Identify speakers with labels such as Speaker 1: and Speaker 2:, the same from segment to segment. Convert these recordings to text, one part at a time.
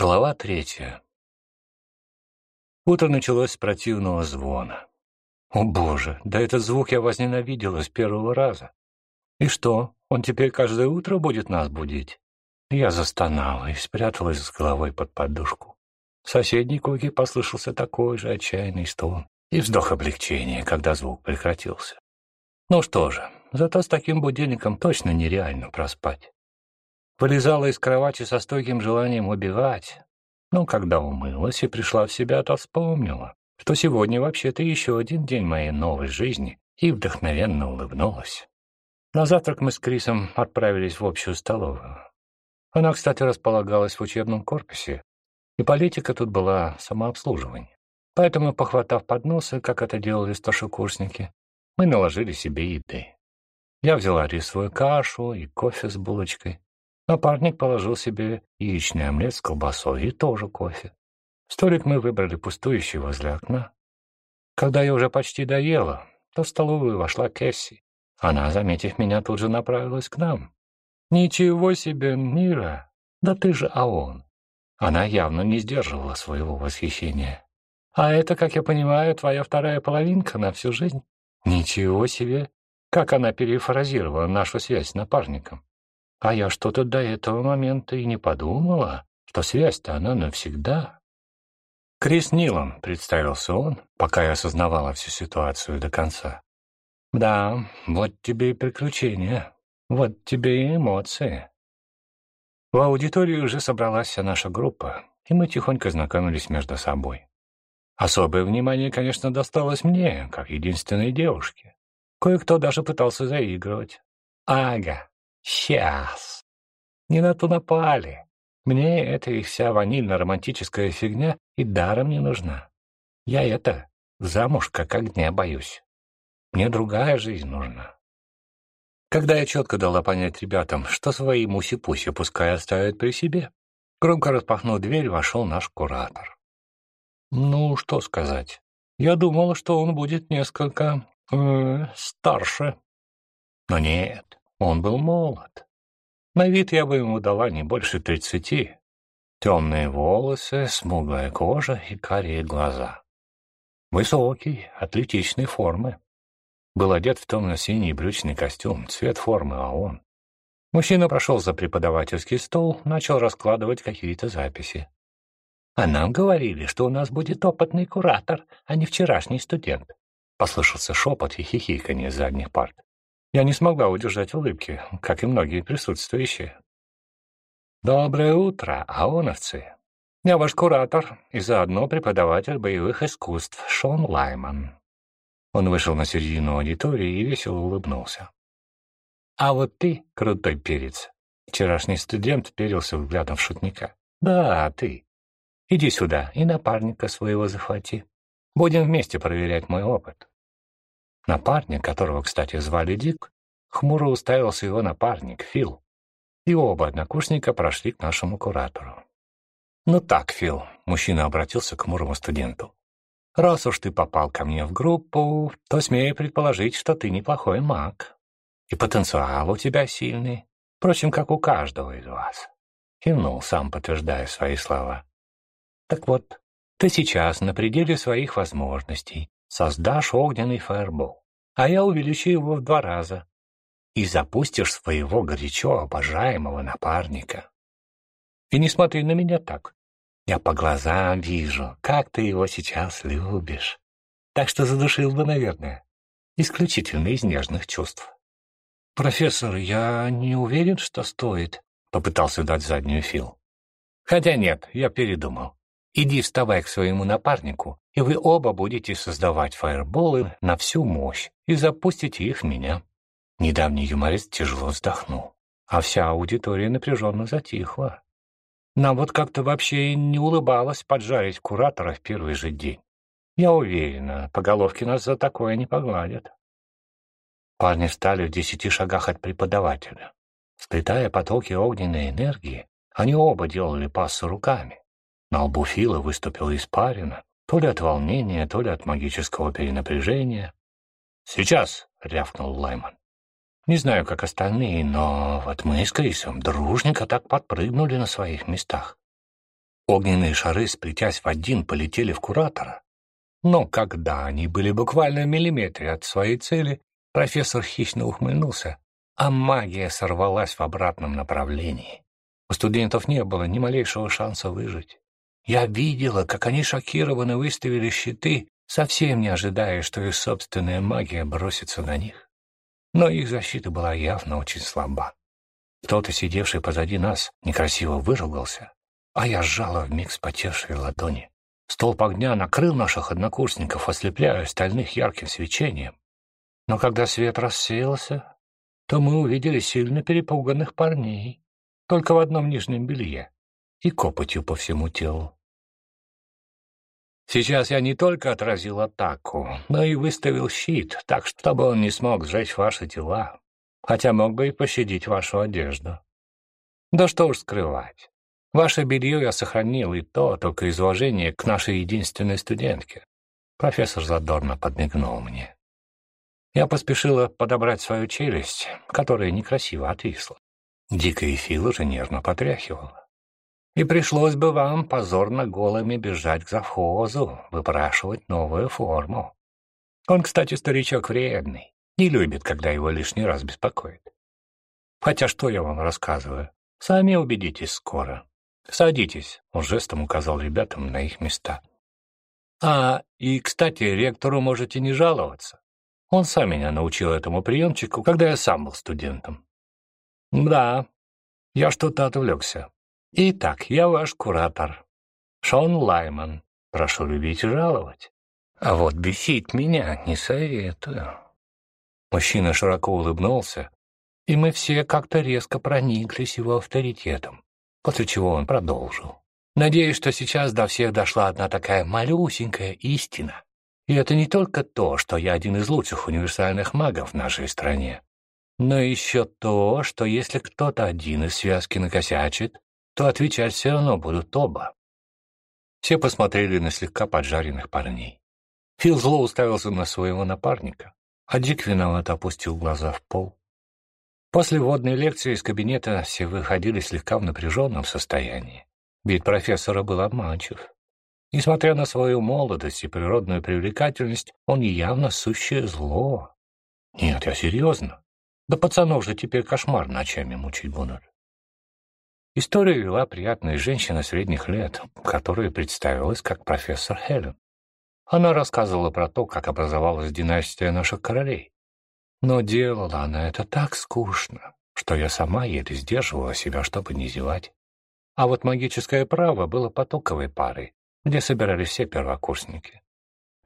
Speaker 1: Глава третья. Утро началось с противного звона. О боже, да этот звук я возненавидела с первого раза. И что, он теперь каждое утро будет нас будить? Я застонала и спряталась с головой под подушку. В соседней койке послышался такой же отчаянный стон и вздох облегчения, когда звук прекратился. Ну что же, зато с таким будильником точно нереально проспать. Вылезала из кровати со стойким желанием убивать. Но когда умылась и пришла в себя, то вспомнила, что сегодня вообще-то еще один день моей новой жизни, и вдохновенно улыбнулась. На завтрак мы с Крисом отправились в общую столовую. Она, кстати, располагалась в учебном корпусе, и политика тут была самообслуживание. Поэтому, похватав подносы, как это делали старшекурсники, мы наложили себе еды. Я взяла рисовую кашу и кофе с булочкой, Напарник положил себе яичный омлет с колбасой и тоже кофе. Столик мы выбрали пустующий возле окна. Когда я уже почти доела, то в столовую вошла Кэсси. Она, заметив меня, тут же направилась к нам. «Ничего себе, Мира! Да ты же АОН!» Она явно не сдерживала своего восхищения. «А это, как я понимаю, твоя вторая половинка на всю жизнь?» «Ничего себе! Как она перефразировала нашу связь с напарником!» А я что-то до этого момента и не подумала, что связь-то она навсегда. Крис Нилан, представился он, пока я осознавала всю ситуацию до конца. Да, вот тебе и приключения, вот тебе и эмоции. В аудитории уже собралась вся наша группа, и мы тихонько знакомились между собой. Особое внимание, конечно, досталось мне, как единственной девушке. Кое-кто даже пытался заигрывать. Ага, Сейчас. Не на то напали. Мне эта их вся ванильно-романтическая фигня и даром не нужна. Я это, замуж как огня боюсь. Мне другая жизнь нужна. Когда я четко дала понять ребятам, что свои муси-пуси пускай оставят при себе, громко распахнув дверь, вошел наш куратор. Ну, что сказать. Я думала, что он будет несколько... Э, старше. Но нет, он был молод. На вид я бы ему дала не больше тридцати. Темные волосы, смуглая кожа и карие глаза. Высокий, атлетичной формы. Был одет в темно-синий брючный костюм, цвет формы ООН. Мужчина прошел за преподавательский стол, начал раскладывать какие-то записи. «А нам говорили, что у нас будет опытный куратор, а не вчерашний студент», — послышался шепот и хихиканье задних парт. Я не смогла удержать улыбки, как и многие присутствующие. «Доброе утро, аоновцы! Я ваш куратор и заодно преподаватель боевых искусств Шон Лайман». Он вышел на середину аудитории и весело улыбнулся. «А вот ты, крутой перец!» Вчерашний студент перился взглядом в шутника. «Да, ты. Иди сюда и напарника своего захвати. Будем вместе проверять мой опыт. Напарник, которого, кстати, звали Дик, хмуро уставился его напарник, Фил. И оба однокурсника прошли к нашему куратору. «Ну так, Фил», — мужчина обратился к хмурому студенту. «Раз уж ты попал ко мне в группу, то смею предположить, что ты неплохой маг. И потенциал у тебя сильный, впрочем, как у каждого из вас». Кивнул, сам подтверждая свои слова. «Так вот, ты сейчас на пределе своих возможностей, создашь огненный фаербол, а я увеличу его в два раза, и запустишь своего горячо обожаемого напарника. И не смотри на меня так. Я по глазам вижу, как ты его сейчас любишь. Так что задушил бы, наверное, исключительно из нежных чувств. «Профессор, я не уверен, что стоит», — попытался дать заднюю Фил. «Хотя нет, я передумал. Иди вставай к своему напарнику, и вы оба будете создавать фаерболы на всю мощь и запустите их в меня». Недавний юморист тяжело вздохнул, а вся аудитория напряженно затихла. Нам вот как-то вообще не улыбалось поджарить куратора в первый же день. Я уверена, по головке нас за такое не погладят. Парни встали в десяти шагах от преподавателя. Сплетая потоки огненной энергии, они оба делали пассы руками. На лбу Фила выступила испарина, то ли от волнения, то ли от магического перенапряжения. «Сейчас!» — рявкнул Лайман. «Не знаю, как остальные, но вот мы с Крисом дружненько так подпрыгнули на своих местах. Огненные шары, сплетясь в один, полетели в куратора. Но когда они были буквально в миллиметре от своей цели, профессор хищно ухмыльнулся, а магия сорвалась в обратном направлении. У студентов не было ни малейшего шанса выжить. Я видела, как они шокированно выставили щиты, совсем не ожидая, что их собственная магия бросится на них. Но их защита была явно очень слаба. Кто-то, сидевший позади нас, некрасиво выругался, а я сжала вмиг спотевшие ладони. Столб огня накрыл наших однокурсников, ослепляя остальных ярким свечением. Но когда свет рассеялся, то мы увидели сильно перепуганных парней, только в одном нижнем белье и копотью по всему телу. Сейчас я не только отразил атаку, но и выставил щит, так чтобы он не смог сжечь ваши тела, хотя мог бы и пощадить вашу одежду. Да что уж скрывать. Ваше белье я сохранил, и то только из уважения к нашей единственной студентке. Профессор задорно подмигнул мне. Я поспешила подобрать свою челюсть, которая некрасиво отвисла. Дикая Фил уже нервно потряхивала. И пришлось бы вам позорно голыми бежать к завхозу, выпрашивать новую форму. Он, кстати, старичок вредный, не любит, когда его лишний раз беспокоит. Хотя что я вам рассказываю? Сами убедитесь скоро. «Садитесь», — он жестом указал ребятам на их места. «А, и, кстати, ректору можете не жаловаться. Он сам меня научил этому приемчику, когда я сам был студентом». «Да, я что-то отвлекся. Итак, я ваш куратор. Шон Лайман. Прошу любить и жаловать. А вот бесить меня не советую». Мужчина широко улыбнулся, и мы все как-то резко прониклись его авторитетом после чего он продолжил. «Надеюсь, что сейчас до всех дошла одна такая малюсенькая истина. И это не только то, что я один из лучших универсальных магов в нашей стране, но еще то, что если кто-то один из связки накосячит, то отвечать все равно будут оба». Все посмотрели на слегка поджаренных парней. Фил зло уставился на своего напарника, а Дик виновато опустил глаза в пол. После водной лекции из кабинета все выходили слегка в напряженном состоянии. Вид профессора был обманчив. Несмотря на свою молодость и природную привлекательность, он явно сущее зло. Нет, я серьезно. Да пацанов же теперь кошмар ночами мучить будут. Историю вела приятная женщина средних лет, которая представилась как профессор Хелен. Она рассказывала про то, как образовалась династия наших королей, но делала она это так скучно, что я сама еле сдерживала себя, чтобы не зевать. А вот магическое право было потоковой парой, где собирались все первокурсники.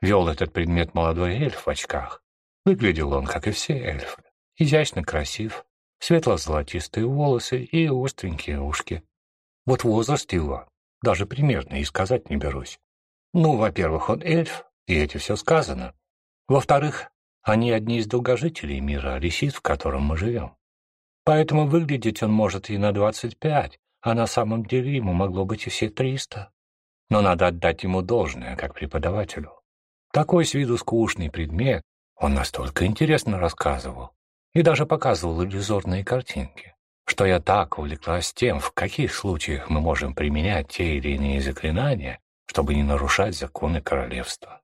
Speaker 1: Вел этот предмет молодой эльф в очках. Выглядел он, как и все эльфы. Изящно красив, светло-золотистые волосы и остренькие ушки. Вот возраст его даже примерно и сказать не берусь. Ну, во-первых, он эльф, и эти все сказано. Во-вторых, они одни из долгожителей мира, лисиц, в котором мы живем. Поэтому выглядеть он может и на двадцать пять, а на самом деле ему могло быть и все триста. Но надо отдать ему должное, как преподавателю. Такой с виду скучный предмет он настолько интересно рассказывал и даже показывал иллюзорные картинки, что я так увлеклась тем, в каких случаях мы можем применять те или иные заклинания, чтобы не нарушать законы королевства.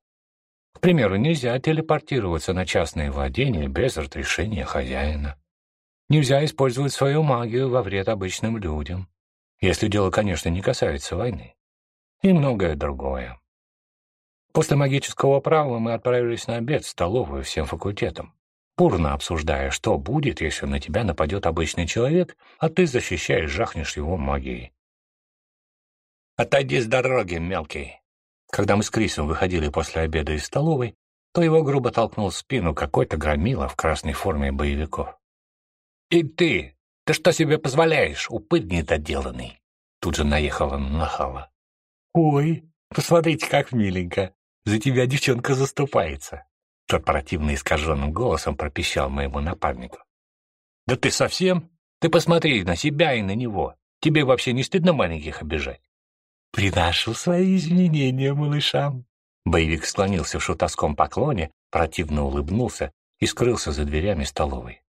Speaker 1: К примеру, нельзя телепортироваться на частные владения без разрешения хозяина. Нельзя использовать свою магию во вред обычным людям, если дело, конечно, не касается войны. И многое другое. После магического права мы отправились на обед в столовую всем факультетом, бурно обсуждая, что будет, если на тебя нападет обычный человек, а ты защищаешь, жахнешь его магией. «Отойди с дороги, мелкий!» Когда мы с Крисом выходили после обеда из столовой, то его грубо толкнул в спину какой-то громила в красной форме боевиков. «И ты! Ты что себе позволяешь, упырь недоделанный?» Тут же наехала на нахала. «Ой, посмотрите, как миленько! За тебя девчонка заступается!» Тот противно искаженным голосом пропищал моему напарнику. «Да ты совсем? Ты посмотри на себя и на него. Тебе вообще не стыдно маленьких обижать?» «Приношу свои извинения малышам». Боевик склонился в шутовском поклоне, противно улыбнулся и скрылся за дверями столовой.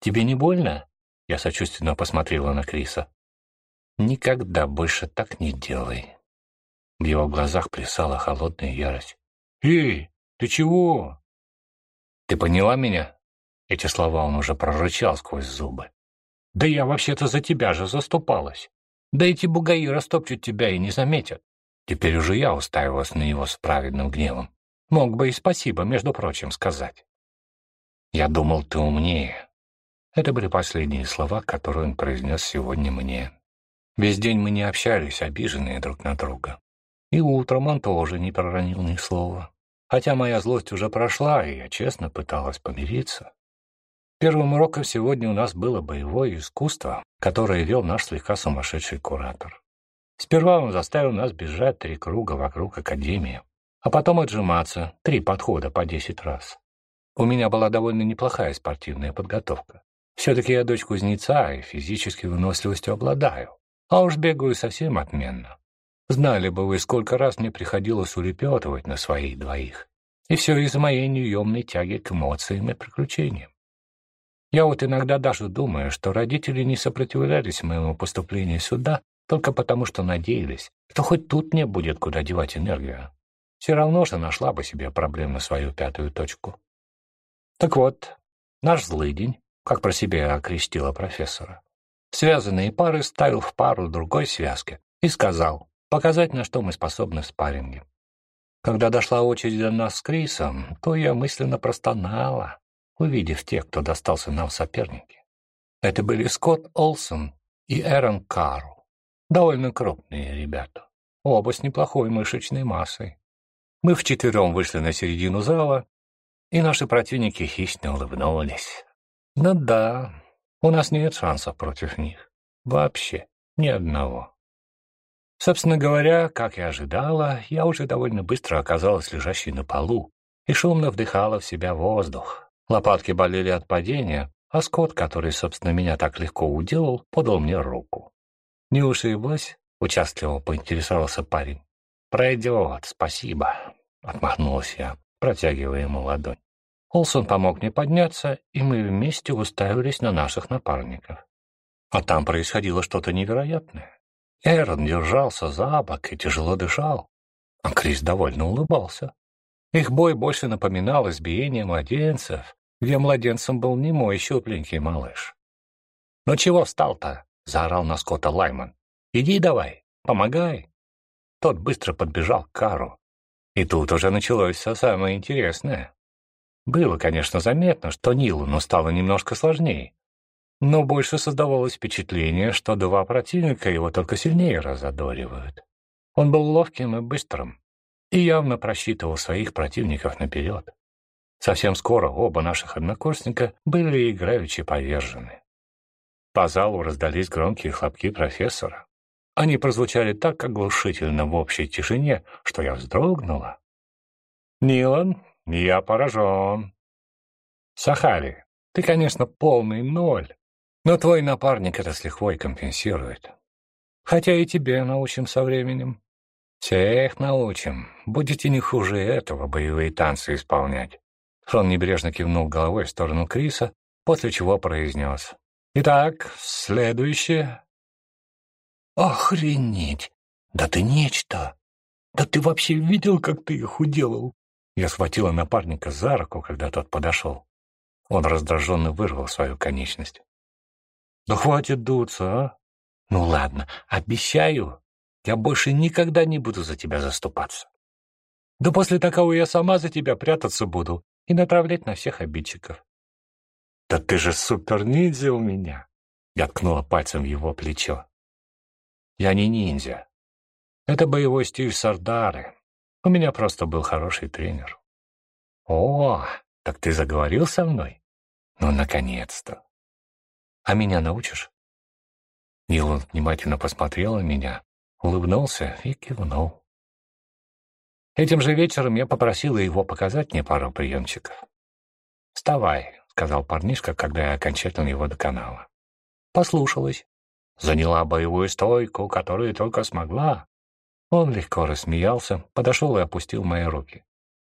Speaker 1: «Тебе не больно?» — я сочувственно посмотрела на Криса. Никогда больше так не делай. В его глазах плясала холодная ярость. «Эй, ты чего?» «Ты поняла меня?» Эти слова он уже прорычал сквозь зубы. «Да я вообще-то за тебя же заступалась. Да эти бугаи растопчут тебя и не заметят. Теперь уже я уставилась на него с праведным гневом. Мог бы и спасибо, между прочим, сказать. Я думал, ты умнее. Это были последние слова, которые он произнес сегодня мне. Весь день мы не общались, обиженные друг на друга. И утром он тоже не проронил ни слова. Хотя моя злость уже прошла, и я честно пыталась помириться. Первым уроком сегодня у нас было боевое искусство, которое вел наш слегка сумасшедший куратор. Сперва он заставил нас бежать три круга вокруг Академии, а потом отжиматься, три подхода по десять раз. У меня была довольно неплохая спортивная подготовка. Все-таки я дочь кузнеца и физической выносливостью обладаю, а уж бегаю совсем отменно. Знали бы вы, сколько раз мне приходилось улепетывать на своих двоих. И все из-за моей неуемной тяги к эмоциям и приключениям. Я вот иногда даже думаю, что родители не сопротивлялись моему поступлению сюда только потому, что надеялись, что хоть тут мне будет куда девать энергию. Все равно же нашла бы себе проблем свою пятую точку. Так вот, наш злый день, как про себя окрестила профессора, связанные пары ставил в пару другой связки и сказал, показать, на что мы способны в спарринге. Когда дошла очередь до нас с Крисом, то я мысленно простонала, увидев тех, кто достался нам в соперники. Это были Скотт Олсон и Эрон Карл. Довольно крупные ребята, оба с неплохой мышечной массой. Мы вчетвером вышли на середину зала, и наши противники хищно улыбнулись. Ну да, у нас нет шансов против них. Вообще ни одного. Собственно говоря, как и ожидала, я уже довольно быстро оказалась лежащей на полу и шумно вдыхала в себя воздух. Лопатки болели от падения, а Скотт, который, собственно, меня так легко уделал, подал мне руку. «Не ушиблась?» — участливо поинтересовался парень. «Пройдет, спасибо», — отмахнулась я, протягивая ему ладонь. Олсон помог мне подняться, и мы вместе уставились на наших напарников. А там происходило что-то невероятное. Эрон держался за бок и тяжело дышал, а Крис довольно улыбался. Их бой больше напоминал избиение младенцев, где младенцем был не мой щупленький малыш. «Ну чего встал-то?» — заорал на Скотта Лайман. «Иди давай, помогай». Тот быстро подбежал к Кару. И тут уже началось все самое интересное. Было, конечно, заметно, что Нилу стало немножко сложнее, но больше создавалось впечатление, что два противника его только сильнее разодоривают. Он был ловким и быстрым, и явно просчитывал своих противников наперед. Совсем скоро оба наших однокурсника были играючи повержены. По залу раздались громкие хлопки профессора. Они прозвучали так оглушительно в общей тишине, что я вздрогнула. «Нилан, я поражен. Сахари, ты, конечно, полный ноль, но твой напарник это с лихвой компенсирует. Хотя и тебе научим со временем. Всех научим. Будете не хуже этого боевые танцы исполнять. Шон небрежно кивнул головой в сторону Криса, после чего произнес. Итак, следующее. Охренеть! Да ты нечто! Да ты вообще видел, как ты их уделал? Я схватила напарника за руку, когда тот подошел. Он раздраженно вырвал свою конечность. Да хватит дуться, а? Ну ладно, обещаю, я больше никогда не буду за тебя заступаться. Да после такого я сама за тебя прятаться буду и натравлять на всех обидчиков. Да ты же супер-ниндзя у меня! Я ткнула пальцем в его плечо. Я не ниндзя. Это боевой стиль Сардары. У меня просто был хороший тренер. О, так ты заговорил со мной? Ну, наконец-то. А меня научишь?» Нилан внимательно посмотрел на меня, улыбнулся и кивнул. Этим же вечером я попросила его показать мне пару приемчиков. «Вставай», — сказал парнишка, когда я окончательно его доконала. Послушалась. Заняла боевую стойку, которую только смогла. Он легко рассмеялся, подошел и опустил мои руки.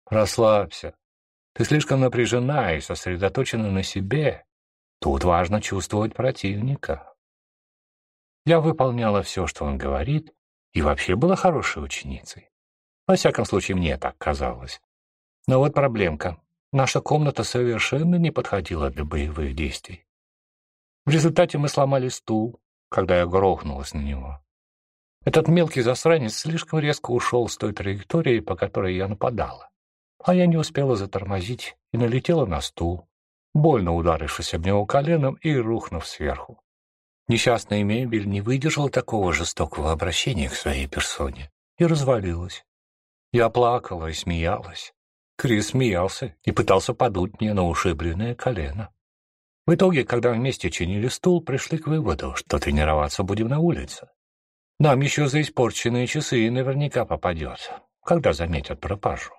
Speaker 1: «Расслабься. Ты слишком напряжена и сосредоточена на себе. Тут важно чувствовать противника. Я выполняла все, что он говорит, и вообще была хорошей ученицей. Во всяком случае, мне так казалось. Но вот проблемка. Наша комната совершенно не подходила для боевых действий. В результате мы сломали стул, когда я грохнулась на него. Этот мелкий засранец слишком резко ушел с той траектории, по которой я нападала. А я не успела затормозить и налетела на стул, больно ударившись об него коленом и рухнув сверху. Несчастная мебель не выдержала такого жестокого обращения к своей персоне и развалилась. Я плакала и смеялась. Крис смеялся и пытался подуть мне на ушибленное колено. В итоге, когда вместе чинили стул, пришли к выводу, что тренироваться будем на улице. Нам еще за испорченные часы наверняка попадет, когда заметят пропажу.